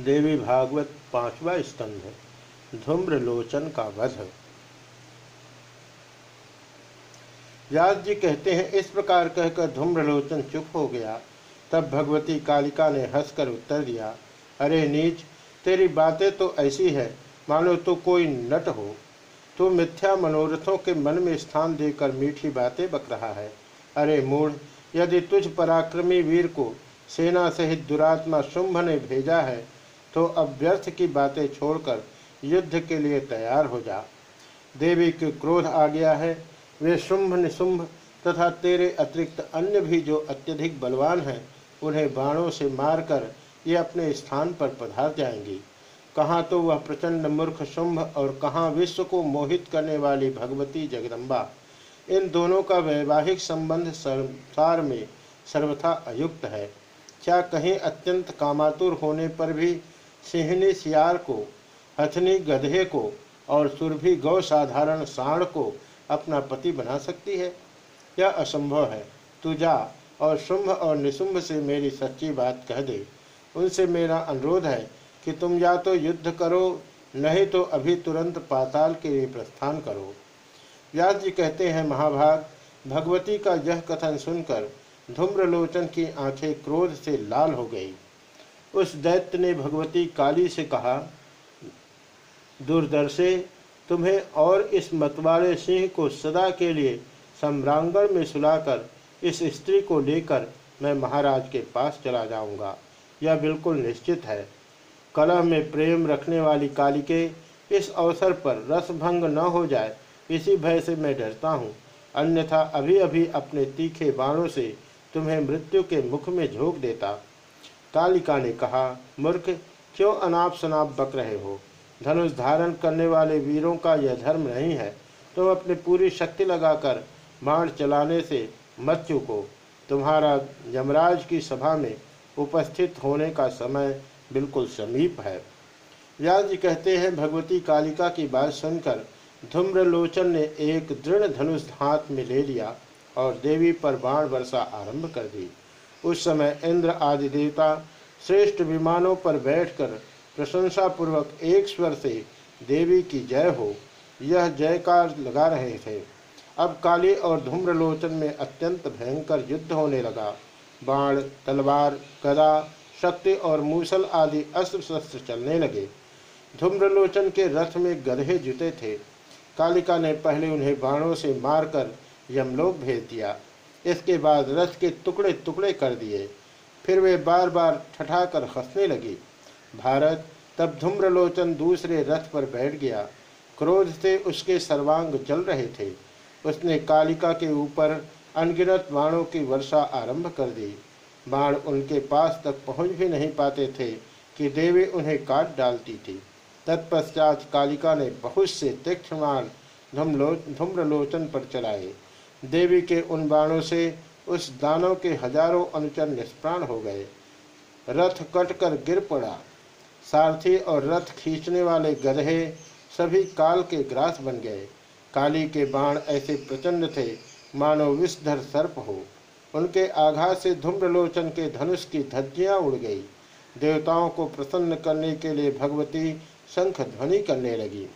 देवी भागवत पांचवा स्कंध धूम्रलोचन का वध व्यास जी कहते हैं, इस प्रकार कहकर धूम्रलोचन चुप हो गया। तब भगवती कालिका ने हंसकर उत्तर दिया, अरे नीच, तेरी बातें तो ऐसी है, मानो तो कोई नट हो। तू मिथ्या मनोरथों के मन में स्थान देकर मीठी बातें बक रहा है। अरे मूढ़, यदि तुझ पराक्रमी वीर को सेना सहित दुरात्मा शुंभ ने भेजा है तो अब व्यर्थ की बातें छोड़कर युद्ध के लिए तैयार हो जा। देवी के क्रोध आ गया है। वे शुंभ निशुंभ तथा तेरे अतिरिक्त अन्य भी जो अत्यधिक बलवान हैं, उन्हें बाणों से मारकर ये अपने स्थान पर पधार जाएँगी। कहाँ तो वह प्रचंड मूर्ख शुंभ और कहाँ विश्व को मोहित करने वाली भगवती जगदम्बा। इन दोनों का वैवाहिक संबंध संसार में सर्वथा अयुक्त है। क्या कहीं अत्यंत कामातुर होने पर भी सिंहनी सियार को, हथनी गधे को और सुरभि गौ साधारण साण को अपना पति बना सकती है। यह असंभव है? तू जा और शुंभ और निशुंभ से मेरी सच्ची बात कह दे। उनसे मेरा अनुरोध है कि तुम या तो युद्ध करो, नहीं तो अभी तुरंत पाताल के लिए प्रस्थान करो। व्यास जी कहते हैं, महाभाग, भगवती का यह कथन सुनकर धूम्रलोचन की आँखें क्रोध से लाल हो गई। उस दैत्य ने भगवती काली से कहा, दूरदर्शे, तुम्हें और इस मतवाले सिंह को सदा के लिए सम्रांगण में सुलाकर, इस स्त्री को लेकर मैं महाराज के पास चला जाऊँगा। यह बिल्कुल निश्चित है। कलह में प्रेम रखने वाली काली के इस अवसर पर रसभंग न हो जाए, इसी भय से मैं डरता हूँ। अन्यथा अभी अभी अपने तीखे बाणों से तुम्हें मृत्यु के मुख में झोंक देता। कालिका ने कहा, मूर्ख, क्यों अनाप शनाप बक रहे हो? धनुष धारण करने वाले वीरों का यह धर्म नहीं है। तुम तो अपनी पूरी शक्ति लगाकर बाण चलाने से मत चूको। तुम्हारा यमराज की सभा में उपस्थित होने का समय बिल्कुल समीप है। व्यास जी कहते हैं, भगवती कालिका की बात सुनकर धूम्रलोचन ने एक दृढ़ धनुष हाथ में ले लिया और देवी पर बाण वर्षा आरंभ कर दी। उस समय इंद्र आदि देवता श्रेष्ठ विमानों पर बैठकर प्रशंसा पूर्वक एक स्वर से, देवी की जय हो, यह जयकार लगा रहे थे। अब काली और धूम्रलोचन में अत्यंत भयंकर युद्ध होने लगा। बाण, तलवार, गदा, शक्ति और मूसल आदि अस्त्र शस्त्र चलने लगे। धूम्रलोचन के रथ में गधे जुते थे। कालिका ने पहले उन्हें बाणों से मारकर यमलोक भेज दिया। इसके बाद रथ के टुकड़े टुकड़े कर दिए। फिर वे बार बार ठठाकर हंसने लगी। भारत तब धूम्रलोचन दूसरे रथ पर बैठ गया। क्रोध से उसके सर्वांग जल रहे थे। उसने कालिका के ऊपर अनगिनत बाणों की वर्षा आरंभ कर दी। बाण उनके पास तक पहुँच भी नहीं पाते थे कि देवी उन्हें काट डालती थी। तत्पश्चात कालिका ने बहुत से तीक्षमाण धूम्रलोचन पर चलाए। देवी के उन बाणों से उस दानव के हज़ारों अनुचर निष्प्राण हो गए। रथ कटकर गिर पड़ा। सारथी और रथ खींचने वाले गधे सभी काल के ग्रास बन गए। काली के बाण ऐसे प्रचंड थे मानो विषधर सर्प हो। उनके आघात से धूम्रलोचन के धनुष की धज्जियाँ उड़ गई। देवताओं को प्रसन्न करने के लिए भगवती शंख ध्वनि करने लगी।